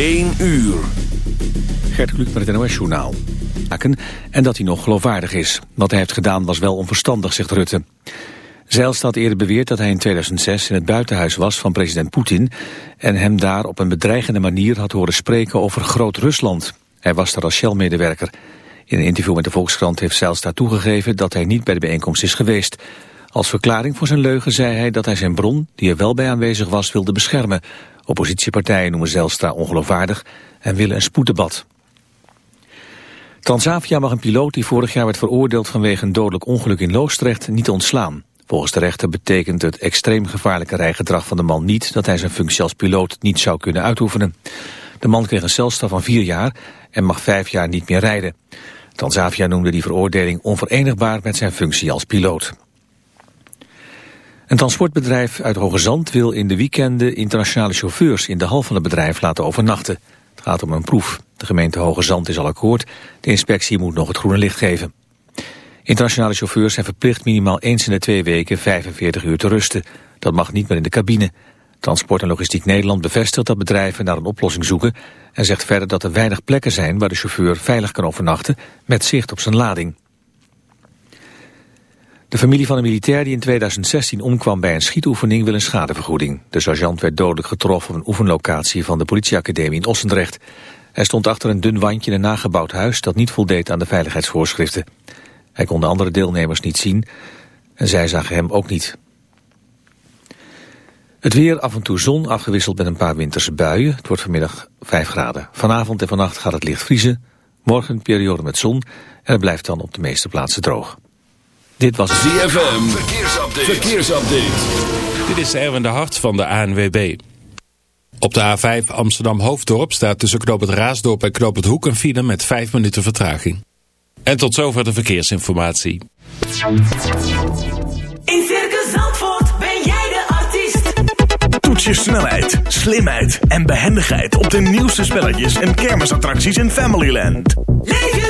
1 uur. Gert Kluk met het NOS Journaal. En dat hij nog geloofwaardig is. Wat hij heeft gedaan was wel onverstandig, zegt Rutte. Zijlstra had eerder beweerd dat hij in 2006 in het buitenhuis was van president Poetin... en hem daar op een bedreigende manier had horen spreken over Groot-Rusland. Hij was daar als Shell-medewerker. In een interview met de Volkskrant heeft Zijlstra toegegeven dat hij niet bij de bijeenkomst is geweest. Als verklaring voor zijn leugen zei hij dat hij zijn bron, die er wel bij aanwezig was, wilde beschermen. Oppositiepartijen noemen Zijlstra ongeloofwaardig en willen een spoeddebat. Transavia mag een piloot die vorig jaar werd veroordeeld vanwege een dodelijk ongeluk in Loostrecht niet ontslaan. Volgens de rechter betekent het extreem gevaarlijke rijgedrag van de man niet dat hij zijn functie als piloot niet zou kunnen uitoefenen. De man kreeg een celstraf van vier jaar en mag vijf jaar niet meer rijden. Transavia noemde die veroordeling onverenigbaar met zijn functie als piloot. Een transportbedrijf uit Hoge Zand wil in de weekenden internationale chauffeurs in de hal van het bedrijf laten overnachten. Het gaat om een proef. De gemeente Hoge Zand is al akkoord. De inspectie moet nog het groene licht geven. Internationale chauffeurs zijn verplicht minimaal eens in de twee weken 45 uur te rusten. Dat mag niet meer in de cabine. Transport en Logistiek Nederland bevestigt dat bedrijven naar een oplossing zoeken... en zegt verder dat er weinig plekken zijn waar de chauffeur veilig kan overnachten... met zicht op zijn lading. De familie van een militair die in 2016 omkwam bij een schietoefening wil een schadevergoeding. De sergeant werd dodelijk getroffen op een oefenlocatie van de politieacademie in Ossendrecht. Hij stond achter een dun wandje in een nagebouwd huis dat niet voldeed aan de veiligheidsvoorschriften. Hij kon de andere deelnemers niet zien en zij zagen hem ook niet. Het weer, af en toe zon, afgewisseld met een paar winterse buien. Het wordt vanmiddag 5 graden. Vanavond en vannacht gaat het licht vriezen. Morgen een periode met zon en het blijft dan op de meeste plaatsen droog. Dit was ZFM. Verkeersupdate. Verkeersupdate. Dit is Erwin de Hart van de ANWB. Op de A5 Amsterdam-Hoofddorp staat tussen Knoop het Raasdorp en Knoop het Hoek een file met 5 minuten vertraging. En tot zover de verkeersinformatie. In Circus Zandvoort ben jij de artiest. Toets je snelheid, slimheid en behendigheid op de nieuwste spelletjes en kermisattracties in Familyland. Leef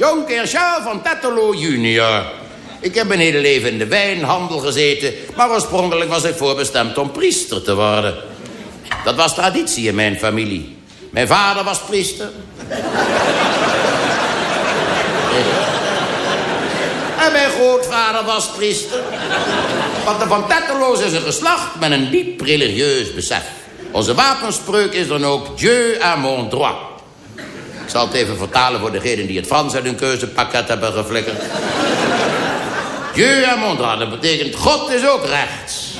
Jonker van Tetterlo junior. Ik heb mijn hele leven in de wijnhandel gezeten... maar oorspronkelijk was ik voorbestemd om priester te worden. Dat was traditie in mijn familie. Mijn vader was priester. En mijn grootvader was priester. Want de Van Tetterloos is een geslacht met een diep religieus besef. Onze wapenspreuk is dan ook Dieu à mon droit. Ik zal het even vertalen voor degenen die het Frans uit hun keuzepakket hebben geflikkerd. Dieu à mon droit, dat betekent God is ook rechts.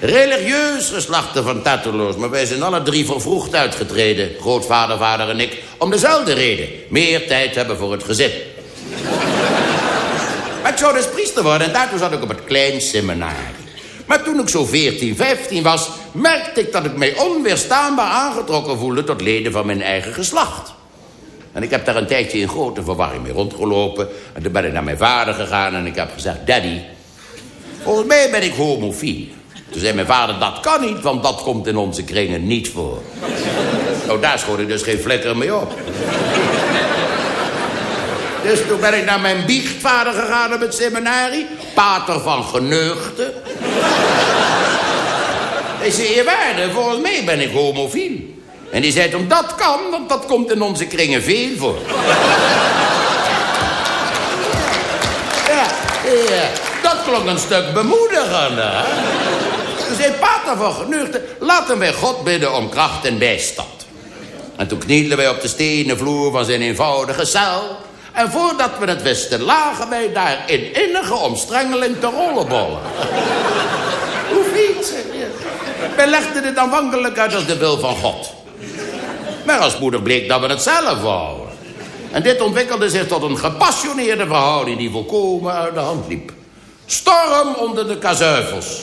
Religieus geslachten van Tatterloos, maar wij zijn alle drie vervroegd uitgetreden. Grootvader, vader en ik. Om dezelfde reden. Meer tijd hebben voor het gezin. maar ik zou dus priester worden en daartoe zat ik op het klein seminarie. Maar toen ik zo 14, 15 was, merkte ik dat ik mij onweerstaanbaar aangetrokken voelde tot leden van mijn eigen geslacht. En ik heb daar een tijdje in grote verwarring mee rondgelopen. En toen ben ik naar mijn vader gegaan en ik heb gezegd... Daddy, Volgens mij ben ik homofiel. Toen zei mijn vader, dat kan niet, want dat komt in onze kringen niet voor. Nou, daar schoot ik dus geen flikker mee op. Dus toen ben ik naar mijn biechtvader gegaan op het seminarie. Pater van Geneugde. Hij zei, je waarde, volgens mij ben ik homofiel. En die zei, om dat kan, want dat komt in onze kringen veel voor. ja, ja, dat klonk een stuk bemoedigender, hè? Zei Pater van Geneugde, laten wij God bidden om kracht en bijstand. En toen knielden wij op de stenen vloer van zijn eenvoudige cel. En voordat we het wisten, lagen wij daar in innige omstrengeling te rollenbollen. Hoe niet? Wij legden het aanvankelijk uit als de wil van God. Maar als moeder bleek dat we het zelf wouden. En dit ontwikkelde zich tot een gepassioneerde verhouding... die volkomen uit de hand liep. Storm onder de kazuivels.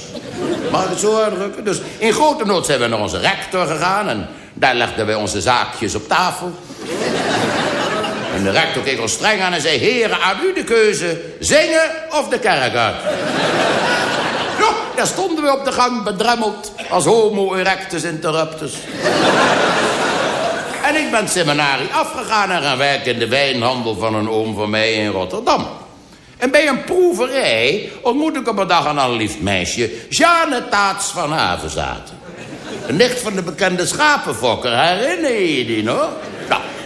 Mag ik het zo uitdrukken? Dus in grote nood zijn we naar onze rector gegaan... en daar legden wij onze zaakjes op tafel. En de rector keek ons streng aan en zei... Heren, aan u de keuze, zingen of de kerk uit. Ja, daar stonden we op de gang bedremmeld... als homo erectus interruptus. En ik ben het seminarie afgegaan en gaan werken in de wijnhandel van een oom van mij in Rotterdam. En bij een proeverij ontmoet ik op een dag een allerliefst meisje... Jeanne Taats van Havenzaten. Een nicht van de bekende schapenfokker, herinner je je die nog?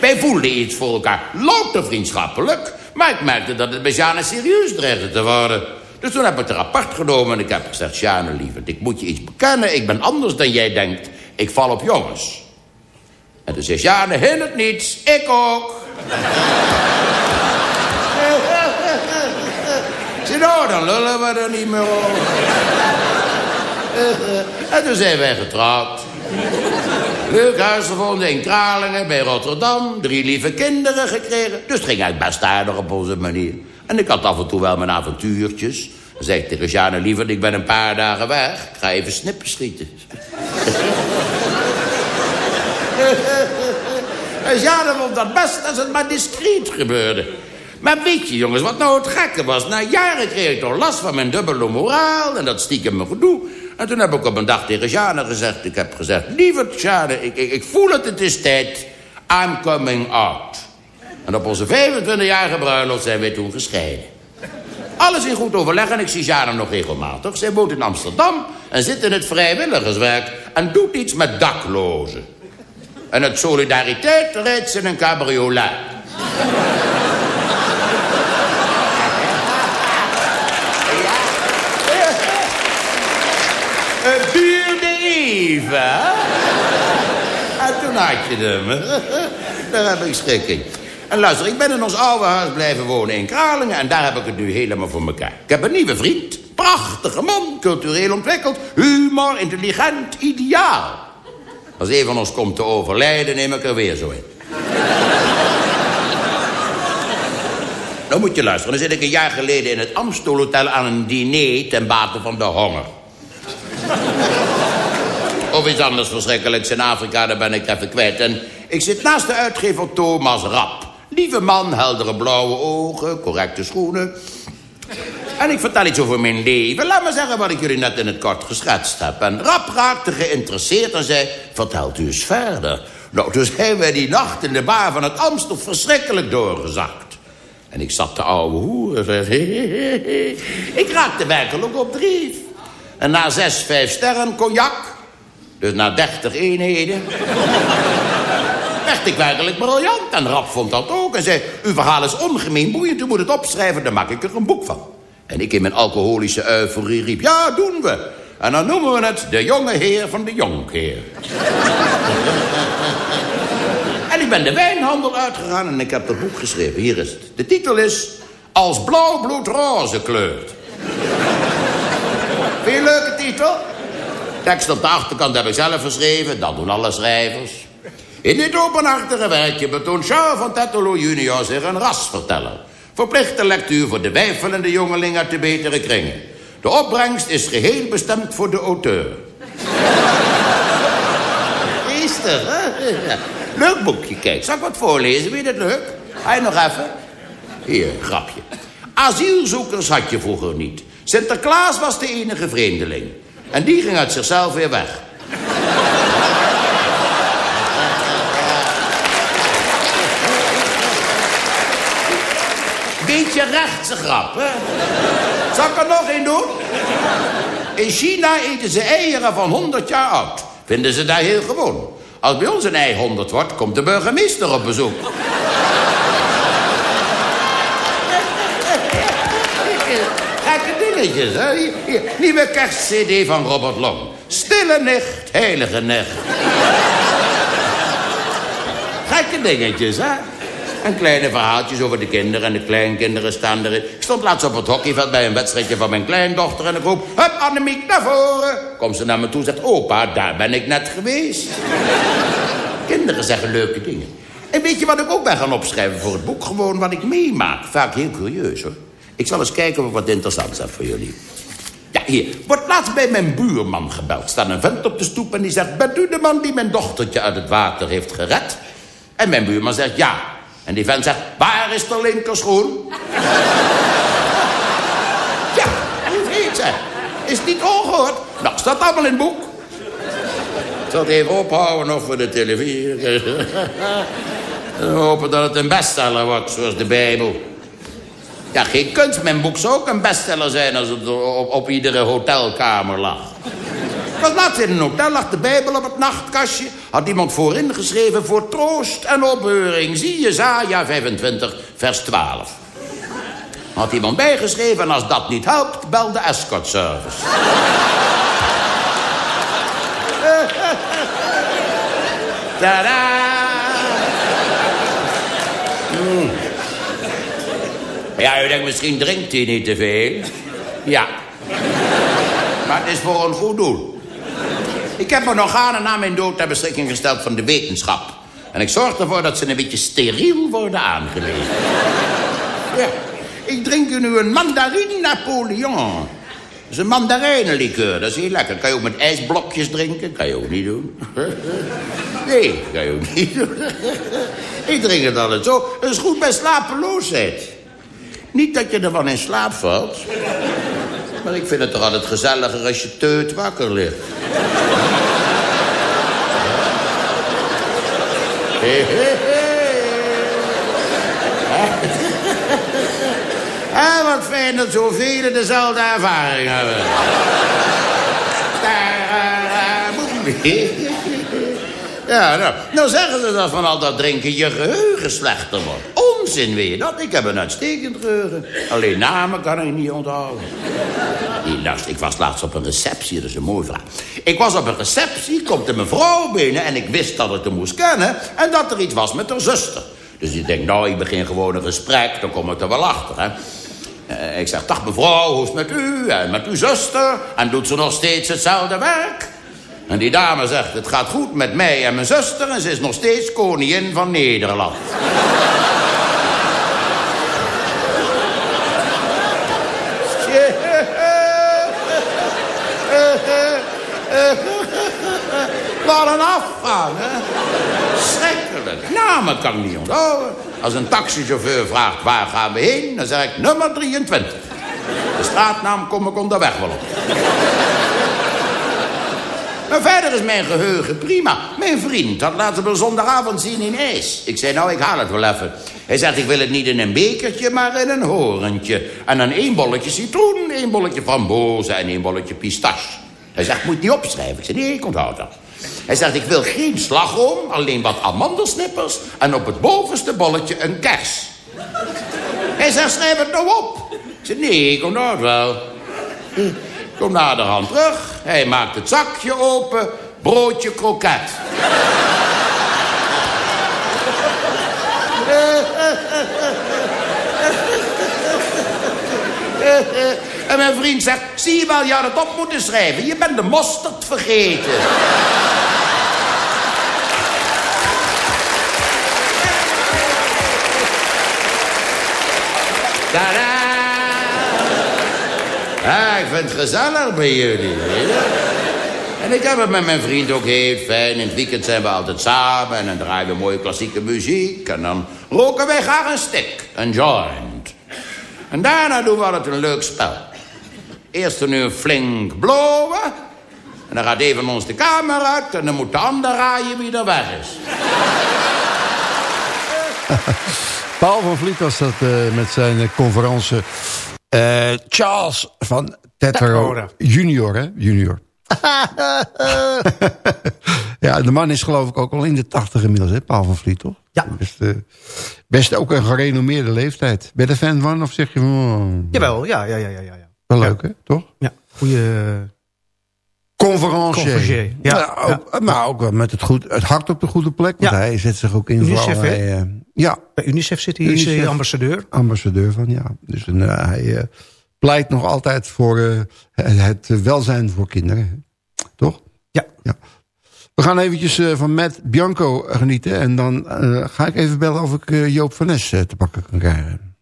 Wij voelden iets voor elkaar, louter vriendschappelijk... maar ik merkte dat het bij Jeanne serieus dreigde te worden. Dus toen heb ik het er apart genomen en ik heb gezegd... Jeanne, lieverd, ik moet je iets bekennen, ik ben anders dan jij denkt. Ik val op jongens. En toen zei Jeanne, hindert niets, ik ook. Zeg, nou, dan lullen we er niet meer en toen zijn wij getrouwd. Leuk huis gevonden in Kralingen bij Rotterdam. Drie lieve kinderen gekregen. Dus het ging eigenlijk best aardig op onze manier. En ik had af en toe wel mijn avontuurtjes. Dan zei ik tegen Jeanne, liever, ik ben een paar dagen weg. Ik ga even snippen schieten. En Jeanne vond dat best als het maar discreet gebeurde. Maar weet je, jongens, wat nou het gekke was? Na jaren kreeg ik toch last van mijn dubbele moraal... en dat stiekem me gedoe. En toen heb ik op een dag tegen Jeanne gezegd... ik heb gezegd, lieve Jeanne, ik, ik, ik voel het, het is tijd. I'm coming out. En op onze 25-jarige bruiloft zijn wij toen gescheiden. Alles in goed overleg en ik zie Jeanne nog regelmatig. Zij woont in Amsterdam en zit in het vrijwilligerswerk... en doet iets met daklozen. En uit solidariteit rijdt ze in een cabriolet. Het duurde En toen had je hem. Daar heb ik schrik. En luister, ik ben in ons oude huis blijven wonen in Kralingen... en daar heb ik het nu helemaal voor elkaar. Ik heb een nieuwe vriend. Prachtige man, cultureel ontwikkeld. Humor, intelligent, ideaal. Als een van ons komt te overlijden, neem ik er weer zo in. Dan moet je luisteren. Dan zit ik een jaar geleden in het Amstelhotel aan een diner... ten bate van de honger. Of iets anders verschrikkelijks in Afrika, daar ben ik even kwijt. En ik zit naast de uitgever Thomas Rap. Lieve man, heldere blauwe ogen, correcte schoenen. En ik vertel iets over mijn leven. Laat maar zeggen wat ik jullie net in het kort geschetst heb. En Rap raakte geïnteresseerd en zei... Vertelt u eens verder. Nou, toen zijn wij die nacht in de bar van het Amstel verschrikkelijk doorgezakt. En ik zat te ouwe hoeren. ik raakte werkelijk op drief. En na zes, vijf sterren cognac... dus na dertig eenheden... werd ik werkelijk briljant. En Rap vond dat ook en zei... uw verhaal is ongemeen boeiend, u moet het opschrijven... dan maak ik er een boek van. En ik in mijn alcoholische euforie riep... ja, doen we. En dan noemen we het de jonge heer van de jonkheer. en ik ben de wijnhandel uitgegaan en ik heb dat boek geschreven. Hier is het. De titel is... Als blauw bloed roze kleurt. Vind je een leuke titel? Tekst op de achterkant heb ik zelf geschreven. Dat doen alle schrijvers. In dit openhartige werkje betoont Charles van Tetelo junior zich een rasverteller. Verplichte lectuur voor de wijfelende jongeling uit de betere kringen. De opbrengst is geheel bestemd voor de auteur. Geestig, hè? Leuk boekje, kijk. Zal ik wat voorlezen? Vind je dat leuk? Ga je nog even? Hier, grapje. Asielzoekers had je vroeger niet. Sinterklaas was de enige vreemdeling. En die ging uit zichzelf weer weg. Beetje rechtse grap, hè? Zal ik er nog één doen? In China eten ze eieren van 100 jaar oud. Vinden ze daar heel gewoon. Als bij ons een ei 100 wordt, komt de burgemeester op bezoek. Gekke dingetjes, hè? Nieuwe kerstcd van Robert Long. Stille nicht, heilige nicht. Gekke dingetjes, hè? En kleine verhaaltjes over de kinderen en de kleinkinderen staan erin. Ik stond laatst op het hockeyveld bij een wedstrijdje van mijn kleindochter... en ik roep, hup, Annemiek, naar voren. Komt ze naar me toe en zegt, opa, daar ben ik net geweest. Kinderen zeggen leuke dingen. En weet je wat ik ook ben gaan opschrijven voor het boek? Gewoon wat ik meemaak. Vaak heel curieus, hoor. Ik zal eens kijken of ik wat interessants heb voor jullie. Ja, hier. Wordt laatst bij mijn buurman gebeld. Staat een vent op de stoep en die zegt... Bent u de man die mijn dochtertje uit het water heeft gered? En mijn buurman zegt ja. En die vent zegt... Waar is de linkerschoen? ja, hoe heet ze? Is niet ongehoord? Nou, staat allemaal in het boek. Ik zal het even ophouden nog voor de televisie. En hopen dat het een bestseller wordt, zoals de Bijbel. Ja, geen kunst. Mijn boek zou ook een bestseller zijn als het op, op iedere hotelkamer lag. Ik was laatst in een hotel, lag de Bijbel op het nachtkastje. Had iemand voorin geschreven voor troost en opheuring. Zie je, Zaja 25, vers 12. Had iemand bijgeschreven en als dat niet helpt, bel de escort service. Tadaa! Ja, u denkt misschien drinkt hij niet te veel. Ja. Maar het is voor een goed doel. Ik heb mijn organen na mijn dood ter beschikking gesteld van de wetenschap. En ik zorg ervoor dat ze een beetje steriel worden aangelegd. Ja. Ik drink nu een mandarine Napoleon. Dat is een mandarijnenlikeur, dat is heel lekker. Kan je ook met ijsblokjes drinken? Kan je ook niet doen. Nee, kan je ook niet doen. Ik drink het altijd zo. Dat is goed bij slapeloosheid. Niet dat je ervan in slaap valt. Maar ik vind het toch altijd gezelliger als je teut wakker ligt. Ah, wat fijn dat zoveel dezelfde ervaring hebben. Ja, nou, nou zeggen ze dat van al dat drinken je geheugen slechter wordt. Ik heb een uitstekend geheugen. Alleen namen kan ik niet onthouden. Luister, ik was laatst op een receptie, dat is een mooi vraag. Ik was op een receptie, komt een mevrouw binnen... en ik wist dat ik haar moest kennen... en dat er iets was met haar zuster. Dus ik denk, nou, ik begin gewoon een gesprek, dan kom ik er wel achter. Eh, ik zeg, dag mevrouw, hoe is het met u en met uw zuster? En doet ze nog steeds hetzelfde werk? En die dame zegt, het gaat goed met mij en mijn zuster... en ze is nog steeds koningin van Nederland. Wat een afgang, hè? Schrikkelijk. Namen kan ik niet onthouden. Als een taxichauffeur vraagt waar gaan we heen, dan zeg ik nummer 23. De straatnaam kom ik onderweg wel op. Maar verder is mijn geheugen prima. Mijn vriend had laten we zondagavond zien in ijs. Ik zei, nou, ik haal het wel even. Hij zegt, ik wil het niet in een bekertje, maar in een horentje. En dan één bolletje citroen, één bolletje frambozen en één bolletje pistache. Hij zegt, moet niet opschrijven. Ik zei, nee, ik onthoud dat. Hij zegt, ik wil geen slagroom, alleen wat amandelsnippers... en op het bovenste bolletje een kers. Hij zegt, schrijf het nou op. Ik zei, nee, ik onthoud het wel. Kom naderhand terug. Hij maakt het zakje open. Broodje kroket. En mijn vriend zegt, zie je wel, je had het op moeten schrijven. Je bent de mosterd vergeten. Tadaa! Ik vind het gezellig bij jullie. En ik heb het met mijn vriend ook heel fijn. In het weekend zijn we altijd samen en dan draaien we mooie klassieke muziek. En dan roken wij graag een stick, een joint. En daarna doen we altijd een leuk spel. Eerst nu flink blowen. En dan gaat een van ons de kamer uit... en dan moet de ander raaien wie er weg is. Paul van Vliet was dat eh, met zijn eh, conferentie. Eh, Charles van Tetro junior, hè? Junior. ja, de man is geloof ik ook al in de tachtig inmiddels, hè? Paul van Vliet, toch? Ja. Best, eh, best ook een gerenommeerde leeftijd. Ben je er fan van of zeg je... Oh, Jawel, ja, ja, ja, ja. ja. Wel leuk, hè? Toch? ja. Conferencier. Conferencier, ja. Nou, ook, Maar ook wel met het, goed, het hart op de goede plek. Want Ja. hij zet zich ook in voor UNICEF, hè? allerlei... eh, ja, Bij UNICEF zit hij, is UNICEF. ambassadeur. ambassadeur van, ja. Dus een, eh, hij eh, pleit nog altijd voor eh, het eh, welzijn voor kinderen. Toch? Ja. ja. We gaan eventjes eh, van Matt Bianco genieten. En dan eh, ga ik even bellen of ik eh, Joop van Nes eh, te pakken kan krijgen.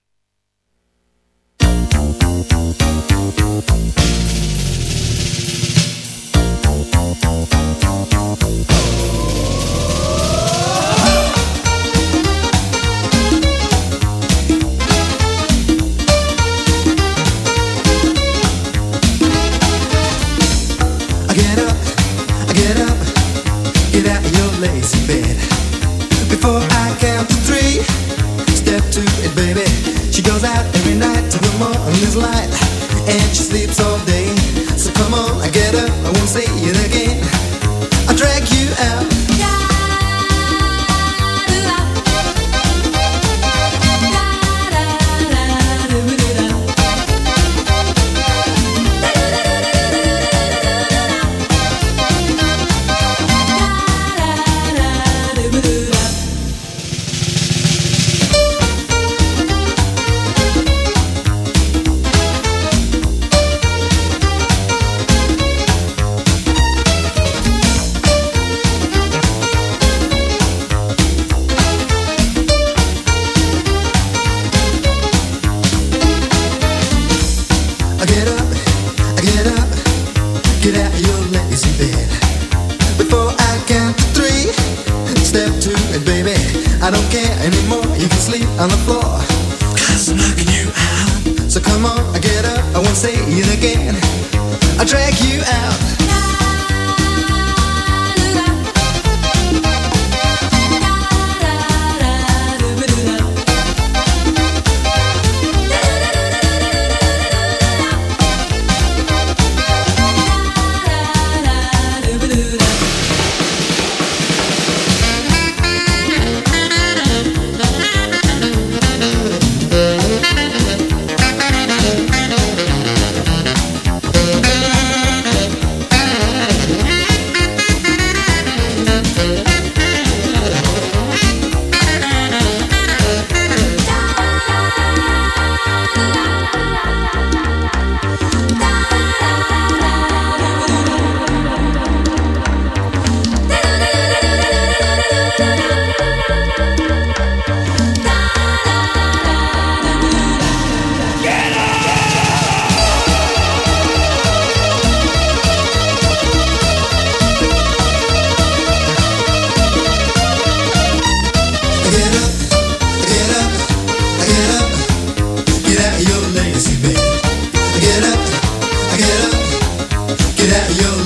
She goes out every night till the morning's light, and she sleeps all day. So come on, I get up, I won't say it again. I'll drag you out.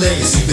Out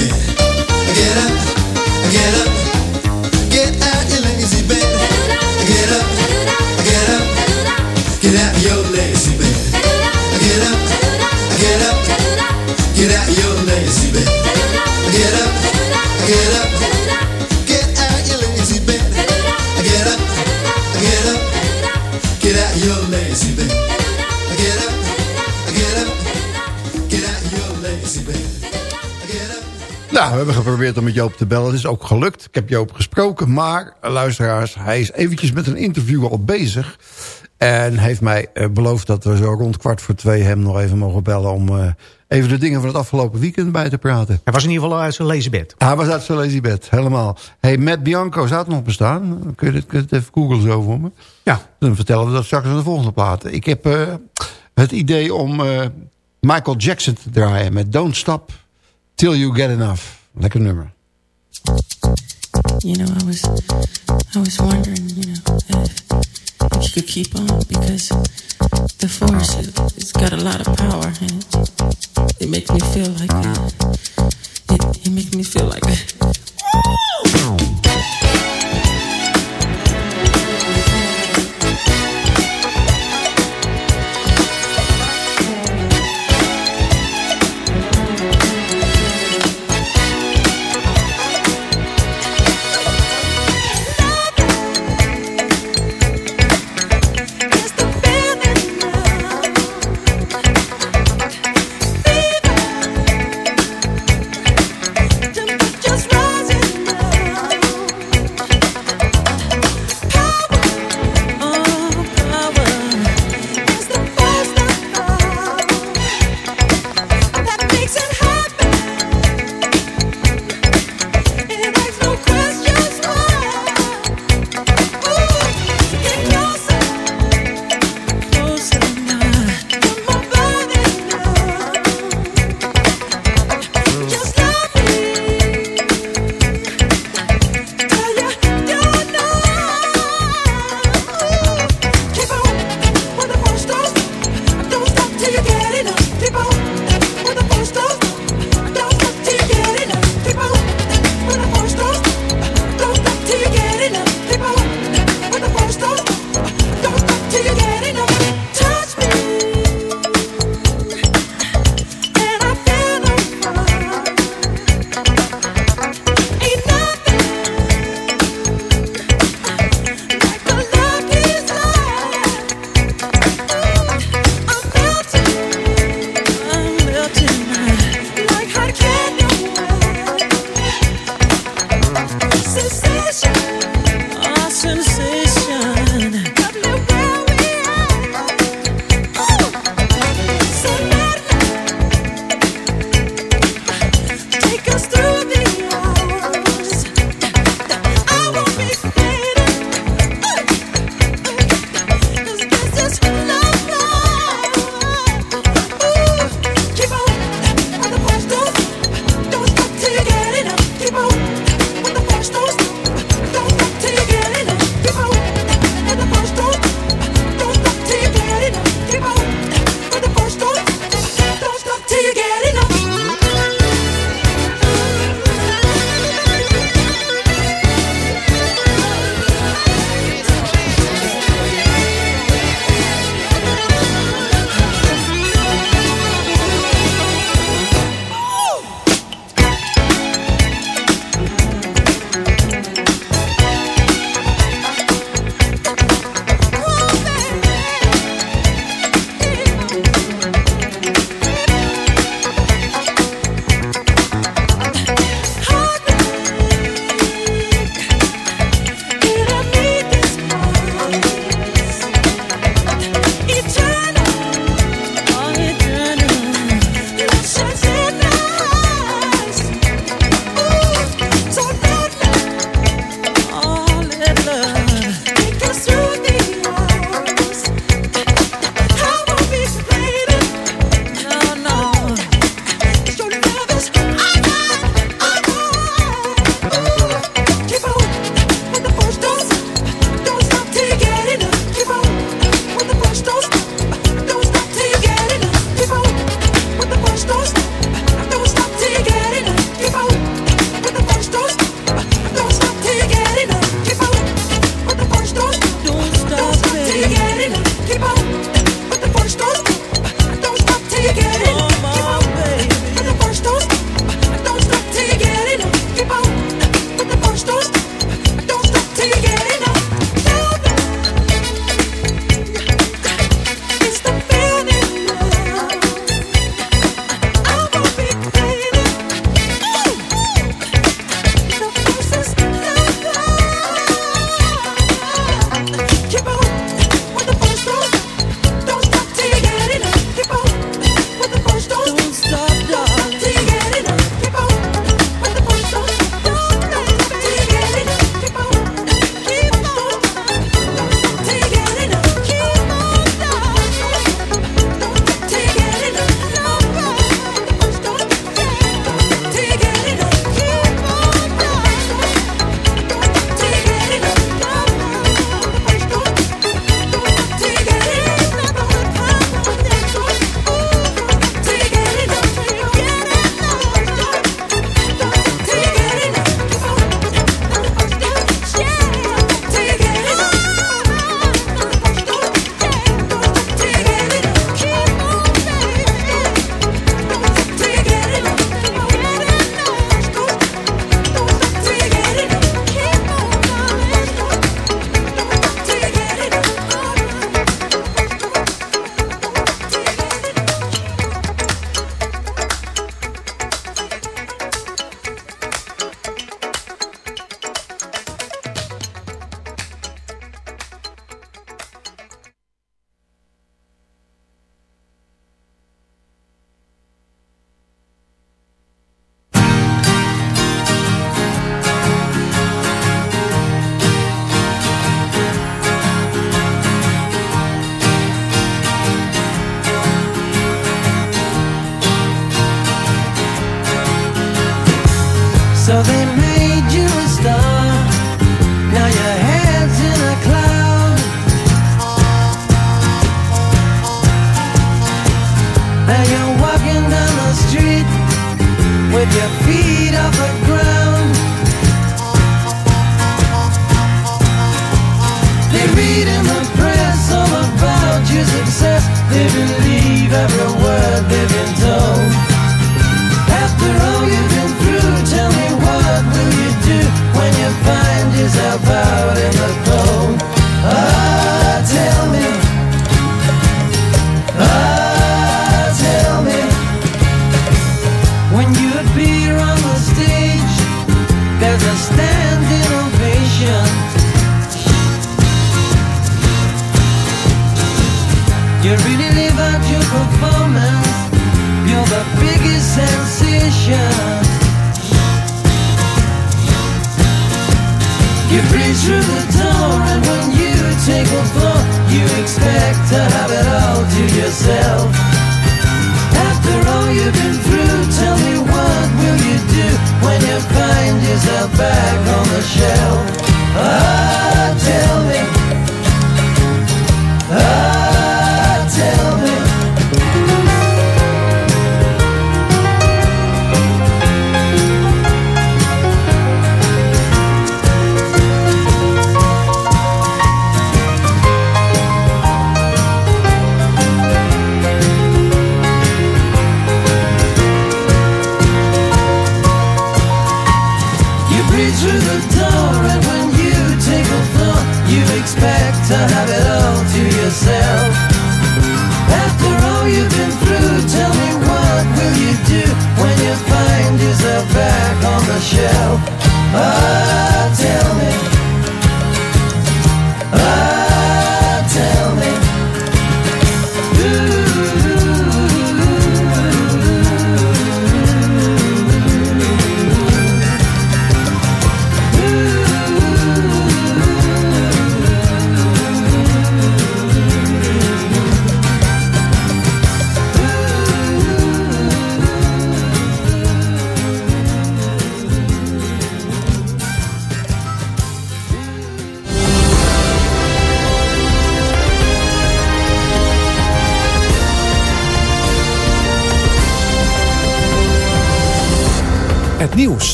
geprobeerd om met Joop te bellen. Het is ook gelukt. Ik heb Joop gesproken. Maar, eh, luisteraars, hij is eventjes met een interview al bezig. En heeft mij eh, beloofd dat we zo rond kwart voor twee hem nog even mogen bellen... om eh, even de dingen van het afgelopen weekend bij te praten. Hij was in ieder geval uit zijn lazy. Hij was uit zijn lazy bed, helemaal. hey, Matt Bianco, zou het nog bestaan? Kun je dit, kun je dit even googlen zo voor me? Ja. Dan vertellen we dat straks aan de volgende platen. Ik heb het idee om Michael Jackson te draaien... met Don't Stop Till You Get Enough. Lekker nummer. You know, I was, I was wondering, you know, if, if you could keep on because the force, it, it's got a lot of power in it. it makes me feel like uh, it, it makes me feel like. Just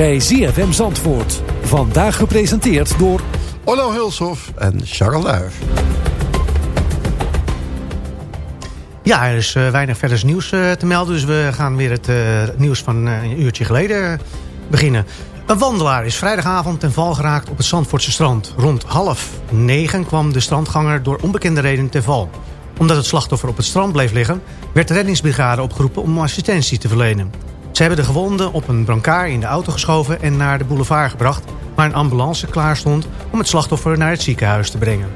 bij ZFM Zandvoort. Vandaag gepresenteerd door... Onno Hulshoff en Charles Duif. Ja, er is eh, weinig verders nieuws eh, te melden. Dus we gaan weer het eh, nieuws van eh, een uurtje geleden beginnen. Een wandelaar is vrijdagavond ten val geraakt op het Zandvoortse strand. Rond half negen kwam de strandganger door onbekende reden ten val. Omdat het slachtoffer op het strand bleef liggen... werd de reddingsbrigade opgeroepen om assistentie te verlenen. Ze hebben de gewonde op een brancard in de auto geschoven... en naar de boulevard gebracht... waar een ambulance klaar stond om het slachtoffer naar het ziekenhuis te brengen.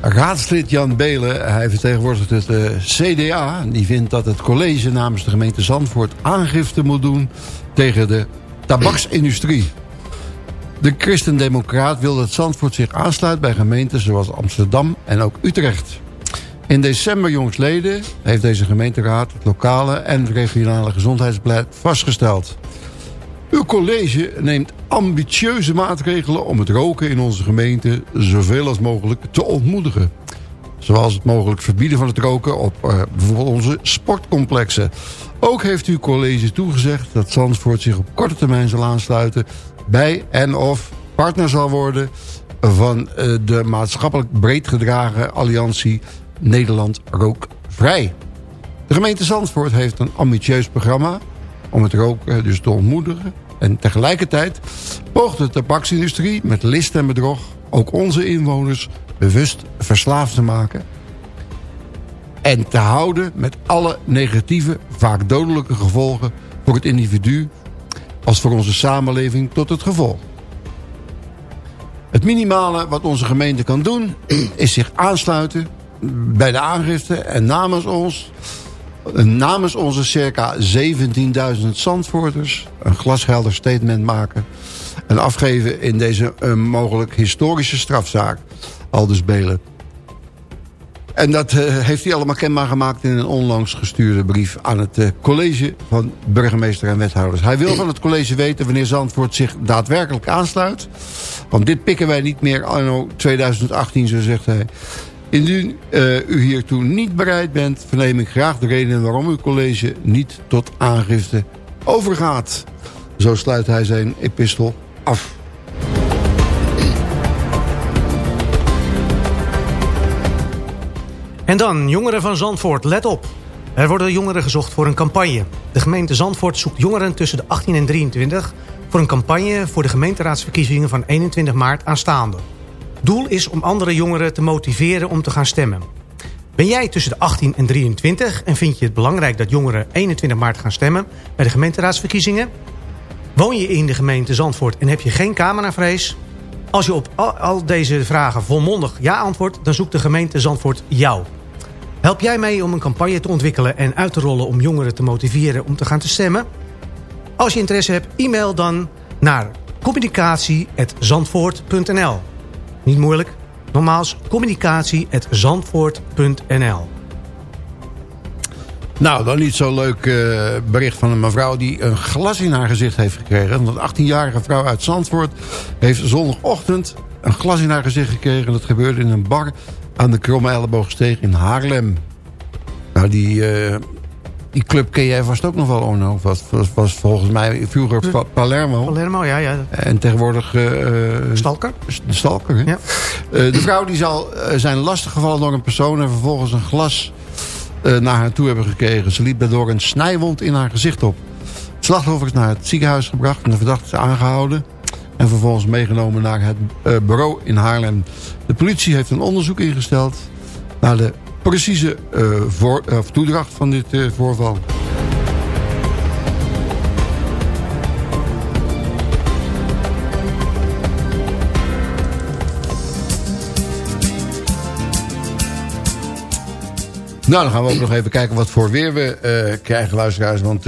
Raadslid Jan Belen, hij vertegenwoordigt het eh, CDA... die vindt dat het college namens de gemeente Zandvoort aangifte moet doen... tegen de tabaksindustrie. De christendemocraat wil dat Zandvoort zich aansluit bij gemeenten zoals Amsterdam en ook Utrecht. In december jongstleden heeft deze gemeenteraad het lokale en regionale gezondheidsbeleid vastgesteld. Uw college neemt ambitieuze maatregelen om het roken in onze gemeente zoveel als mogelijk te ontmoedigen. Zoals het mogelijk verbieden van het roken op eh, bijvoorbeeld onze sportcomplexen. Ook heeft uw college toegezegd dat Zandvoort zich op korte termijn zal aansluiten bij en of partner zal worden van eh, de maatschappelijk breed gedragen alliantie Nederland Rookvrij. De gemeente Zandvoort heeft een ambitieus programma om het roken dus te ontmoedigen. En tegelijkertijd poogt de tabaksindustrie met list en bedrog ook onze inwoners bewust verslaafd te maken. En te houden met alle negatieve, vaak dodelijke gevolgen voor het individu als voor onze samenleving tot het gevolg. Het minimale wat onze gemeente kan doen is zich aansluiten bij de aangifte en namens ons namens onze circa 17.000 Zandvoorters een glashelder statement maken... en afgeven in deze uh, mogelijk historische strafzaak. Aldus Belen. En dat eh, heeft hij allemaal kenbaar gemaakt in een onlangs gestuurde brief aan het eh, college van burgemeester en wethouders. Hij wil van het college weten wanneer Zandvoort zich daadwerkelijk aansluit. Want dit pikken wij niet meer anno 2018, zo zegt hij. Indien uh, u hiertoe niet bereid bent, verneem ik graag de reden waarom uw college niet tot aangifte overgaat. Zo sluit hij zijn epistel af. En dan, jongeren van Zandvoort, let op. Er worden jongeren gezocht voor een campagne. De gemeente Zandvoort zoekt jongeren tussen de 18 en 23... voor een campagne voor de gemeenteraadsverkiezingen van 21 maart aanstaande. Doel is om andere jongeren te motiveren om te gaan stemmen. Ben jij tussen de 18 en 23 en vind je het belangrijk dat jongeren 21 maart gaan stemmen bij de gemeenteraadsverkiezingen? Woon je in de gemeente Zandvoort en heb je geen cameravrees? Als je op al, deze vragen volmondig ja antwoordt, dan zoekt de gemeente Zandvoort jou. Help jij mee om een campagne te ontwikkelen en uit te rollen om jongeren te motiveren om te gaan te stemmen? Als je interesse hebt, e-mail dan naar communicatie.zandvoort.nl Niet moeilijk, nogmaals communicatie.zandvoort.nl Nou, dan niet zo leuk eh, bericht van een mevrouw die een glas in haar gezicht heeft gekregen. Een 18-jarige vrouw uit Zandvoort heeft zondagochtend een glas in haar gezicht gekregen. Dat gebeurde in een bar aan de Kromme Elleboogsteeg in Haarlem. Nou, die, eh, die club ken jij vast ook nog wel, Orno. Was, was, was volgens mij vroeger Pa- Palermo. Palermo, ja, ja. En tegenwoordig... eh, Stalker? De stalker, hè? Ja. De vrouw die zal zijn lastiggevallen door een persoon... en vervolgens een glas naar haar toe hebben gekregen. Ze liep daardoor een snijwond in haar gezicht op. Het slachtoffer is naar het ziekenhuis gebracht... en de verdachte is aangehouden... en vervolgens meegenomen naar het eh, bureau in Haarlem. De politie heeft een onderzoek ingesteld... naar de precieze eh, voor, toedracht van dit eh, voorval. Nou, dan gaan we ook nog even kijken wat voor weer we krijgen, luisteraars. Want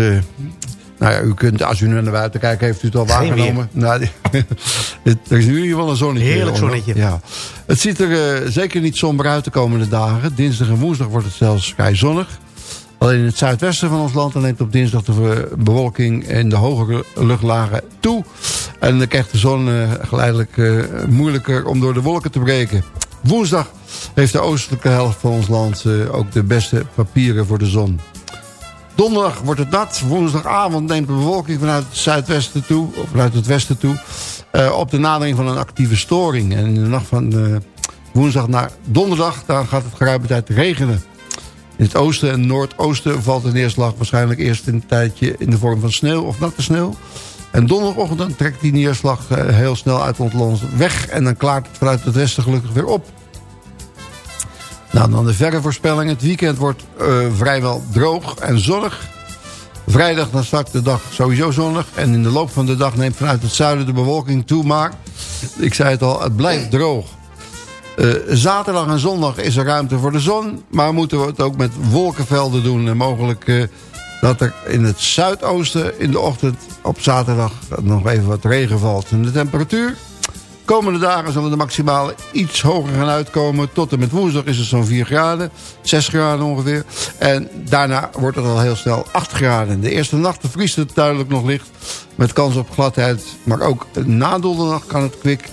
nou ja, u kunt, als u nu naar buiten kijkt, heeft u het al Geen waargenomen. Nou, het, er is nu in ieder geval een zonnetje. Heerlijk onder. zonnetje. Ja. Het ziet er eh, zeker niet somber uit de komende dagen. Dinsdag en woensdag wordt het zelfs vrij zonnig. Alleen in het zuidwesten van ons land neemt op dinsdag de bewolking in de hogere luchtlagen toe. En dan krijgt de zon eh, geleidelijk eh, moeilijker om door de wolken te breken. Woensdag heeft de oostelijke helft van ons land ook de beste papieren voor de zon. Donderdag wordt het nat. Woensdagavond neemt de bewolking vanuit het zuidwesten toe, of vanuit het westen toe, eh, op de nadering van een actieve storing. En in de nacht van eh, woensdag naar donderdag, dan gaat het geruime tijd regenen. In het oosten en noordoosten valt de neerslag waarschijnlijk eerst een tijdje in de vorm van sneeuw of natte sneeuw. En donderdagochtend trekt die neerslag eh, heel snel uit ons land weg en dan klaart het vanuit het westen gelukkig weer op. Nou, dan de verre voorspelling. Het weekend wordt eh, vrijwel droog en zonnig. Vrijdag dan start de dag sowieso zonnig. En in de loop van de dag neemt vanuit het zuiden de bewolking toe. Maar, ik zei het al, het blijft droog. Eh, zaterdag en zondag is er ruimte voor de zon. Maar moeten we het ook met wolkenvelden doen. En mogelijk eh, dat er in het zuidoosten in de ochtend op zaterdag nog even wat regen valt. En de temperatuur? Komende dagen zullen de maximale iets hoger gaan uitkomen. Tot en met woensdag is het zo'n 4 graden. 6 graden ongeveer. En daarna wordt het al heel snel 8 graden. De eerste nacht vriest het duidelijk nog licht. Met kans op gladheid. Maar ook na donderdag kan het kwik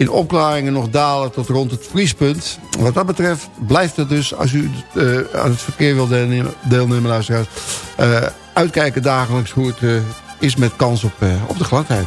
in opklaringen nog dalen tot rond het vriespunt. Wat dat betreft blijft het dus, als u eh, aan het verkeer wilt deelnemen, deelnemen luisteraars... eh, uitkijken dagelijks hoe het eh, is met kans op, op de gladheid.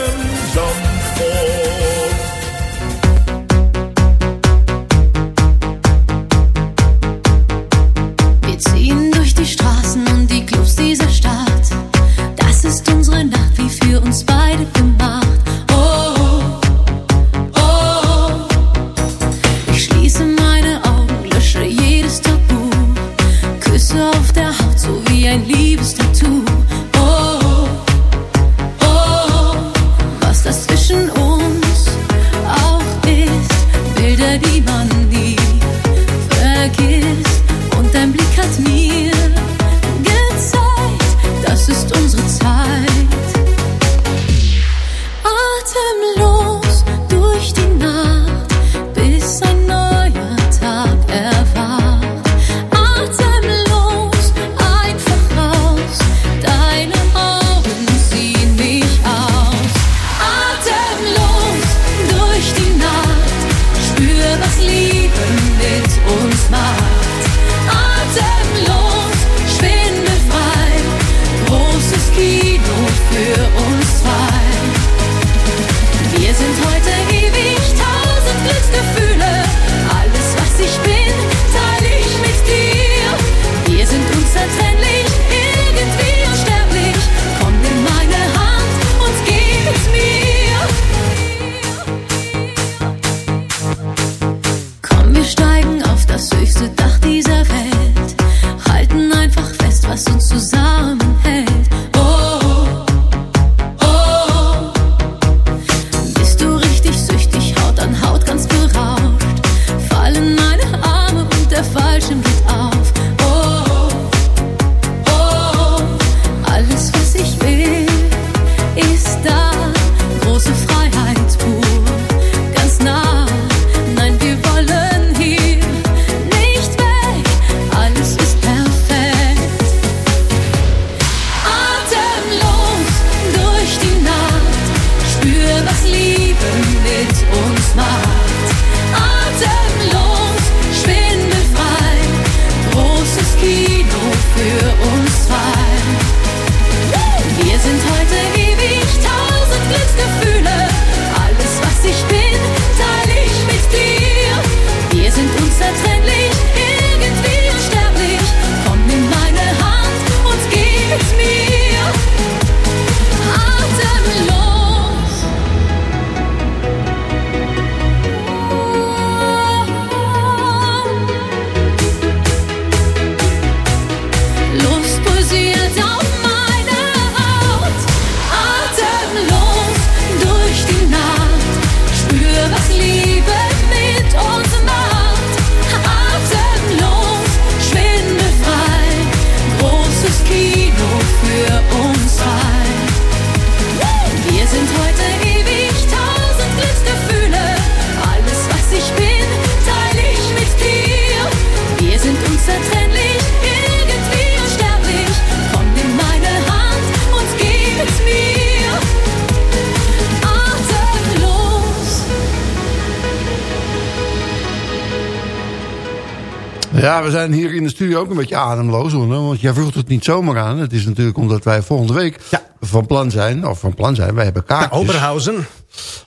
we zijn hier in de studio ook een beetje ademloos. Hoor, want jij vroeg het niet zomaar aan. Het is natuurlijk omdat wij volgende week van plan zijn. Of van plan zijn, wij hebben kaartjes. Naar Oberhausen.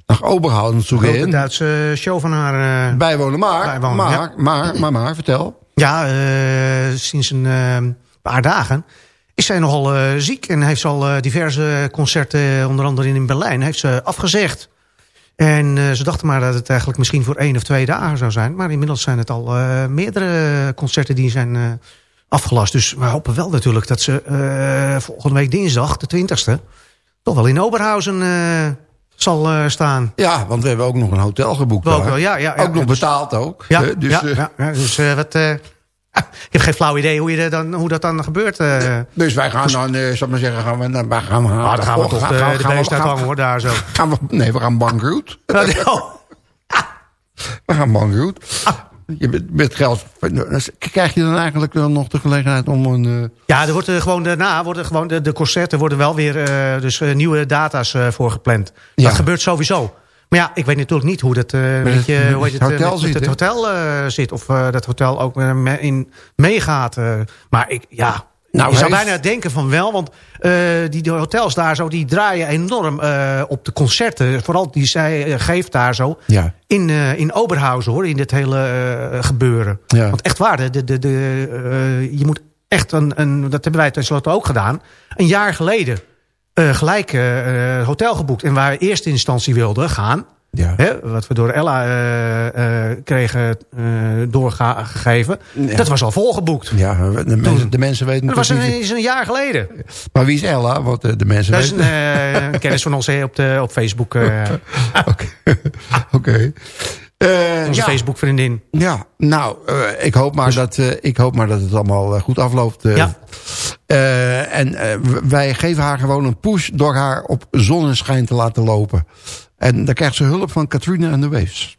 Naar Oberhausen toe Grote gaan. Duitse show van haar. eh, Bijwonen. Maar, bijwonen, maar, ja. maar, maar, maar, vertel. Ja, eh, sinds een eh, paar dagen is zij nogal eh, ziek. En heeft ze al eh, diverse concerten, onder andere in Berlijn, heeft ze afgezegd. En eh, ze dachten maar dat het eigenlijk misschien voor één of twee dagen zou zijn. Maar inmiddels zijn het al eh, meerdere concerten die zijn eh, afgelast. Dus we hopen wel natuurlijk dat ze volgende week dinsdag, de 20ste... toch wel in Oberhausen zal staan. Ja, want we hebben ook nog een hotel geboekt. Daar. wel, ja, ja, ja. ook nog betaald ook. Ja, dus, ja, dus wat... eh, ik heb geen flauw idee hoe, je dat dan, hoe dat dan gebeurt. eh. dus wij gaan dan, eh zal ik maar zeggen, gaan we, naar- wij gaan, Ah, dan gaan we toch de, gaan- de we- beest uithangen hoor, daar zo. Gaan we, nee, we gaan bankroet. Oh. We gaan bankroet. Je bent met geld. Krijg je dan eigenlijk dan nog de gelegenheid om een. eh, Ja, er wordt eh, gewoon daarna worden gewoon de, de concerten worden wel weer eh, dus eh, nieuwe data's eh, voor gepland. Ja. Dat gebeurt sowieso. Maar ja, ik weet natuurlijk niet hoe dat eh, met, het- je, met hoe heet het eh, hotel met, met zit, het hotel eh, zit. Of eh, dat hotel ook eh, me- in meegaat. eh. maar ik, ja, Nou, je zou bijna denken van wel. Want eh, die hotels daar zo, die draaien enorm eh, op de concerten. Vooral die zij eh, geeft daar zo. Ja. In, eh, in Oberhausen hoor, in dit hele eh, gebeuren. Ja. Want echt waar, de, de, de, eh, je moet echt een, een, dat hebben wij tenslotte ook gedaan. Een jaar geleden eh, gelijk eh, eh, hotel geboekt. En waar we in eerste instantie wilden gaan, Ja. Hè, wat we door Ella kregen eh, doorgegeven. Ja. Dat was al volgeboekt. Ja, de, mensen, de mensen weten Dat was een, is een jaar geleden. Maar wie is Ella? Want de, mensen Dat is een, weten... een kennis van ons op, de, op Facebook. Oké. Eh, onze ja. Facebook vriendin. Ja, nou, ik, hoop maar dat, eh, ik hoop maar dat het allemaal goed afloopt. Ja. Eh, en eh, wij geven haar gewoon een push door haar op zonneschijn te laten lopen. En dan krijgt ze hulp van Katrina en de Waves.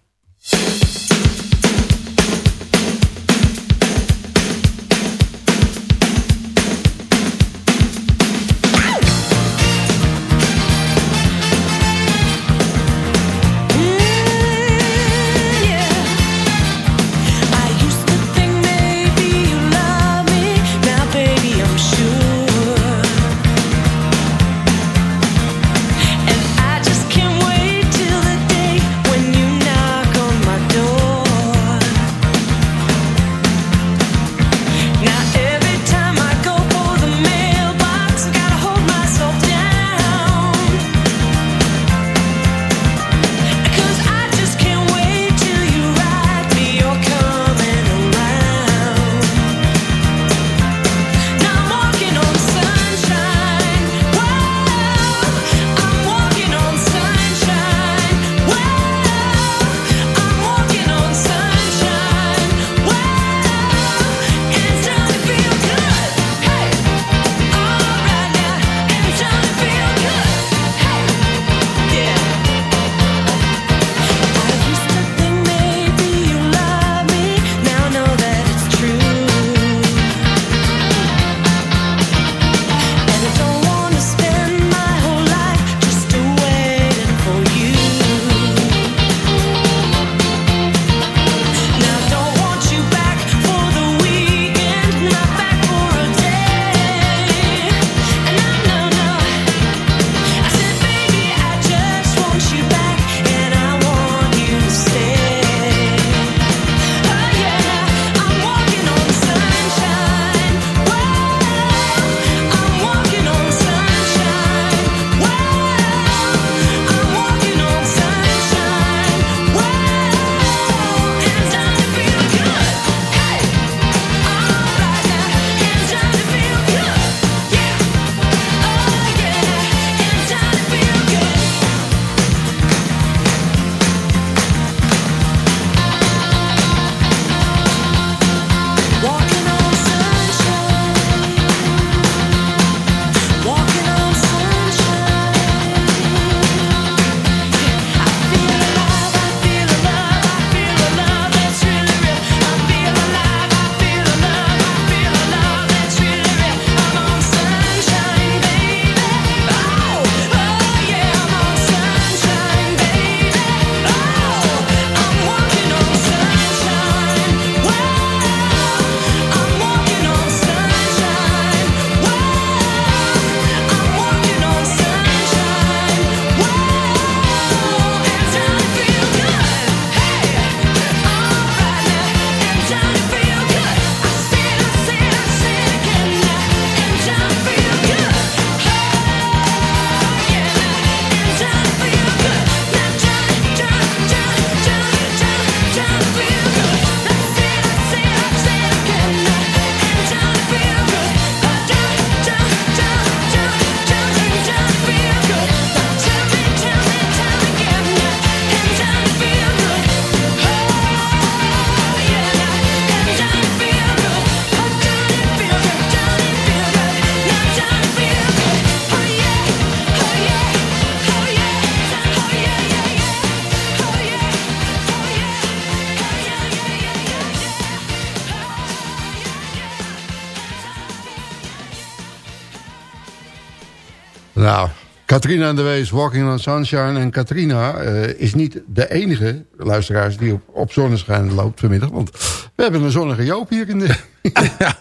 Katrina en de Wees, Walking on Sunshine. En Katrina eh, is niet de enige luisteraars die op, op zonneschijn loopt vanmiddag. Want we hebben een zonnige Joop hier in de...